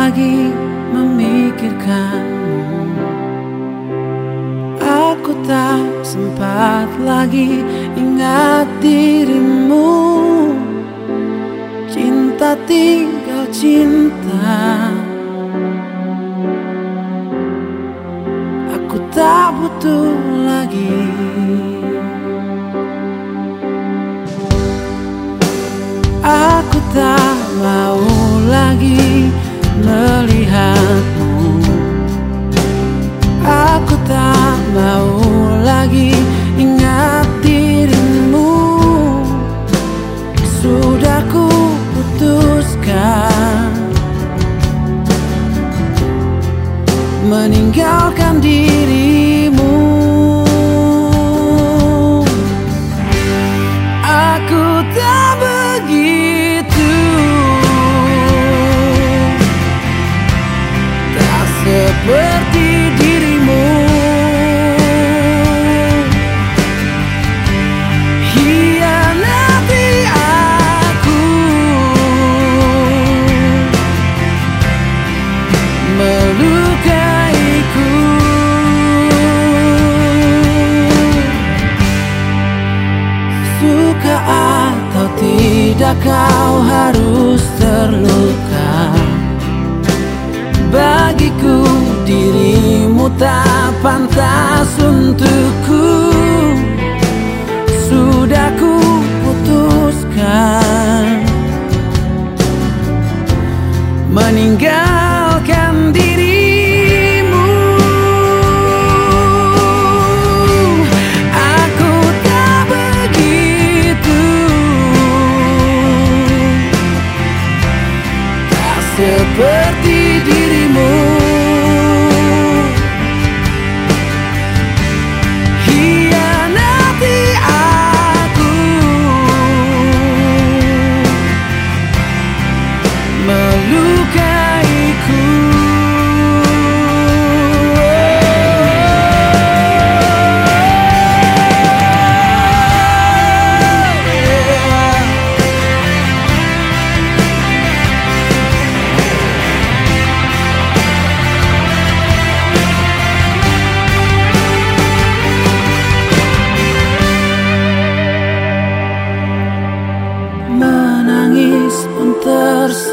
lagi memikirkanmu. Aku tak sempat lagi ingat dirimu. Cinta tinggal cinta. Aku tak butuh lagi lagi ingat dirimu. Sudah ku putuskan. Meninggalkan dirimu atau tidak kau harus terluka. Bagiku dirimu tak pantas untukku seperti dirimu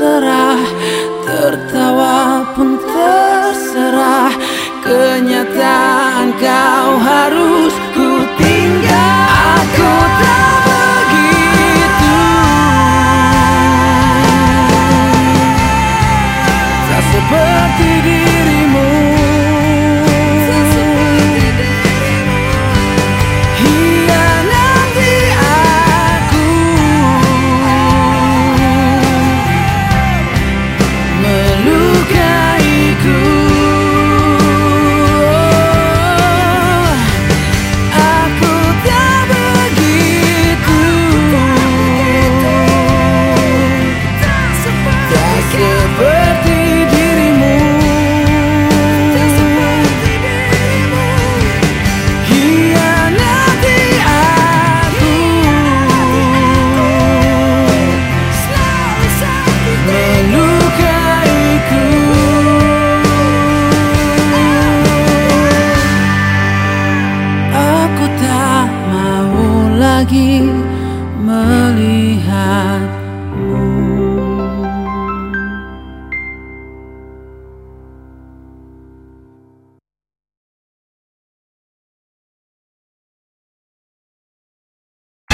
terserah 意。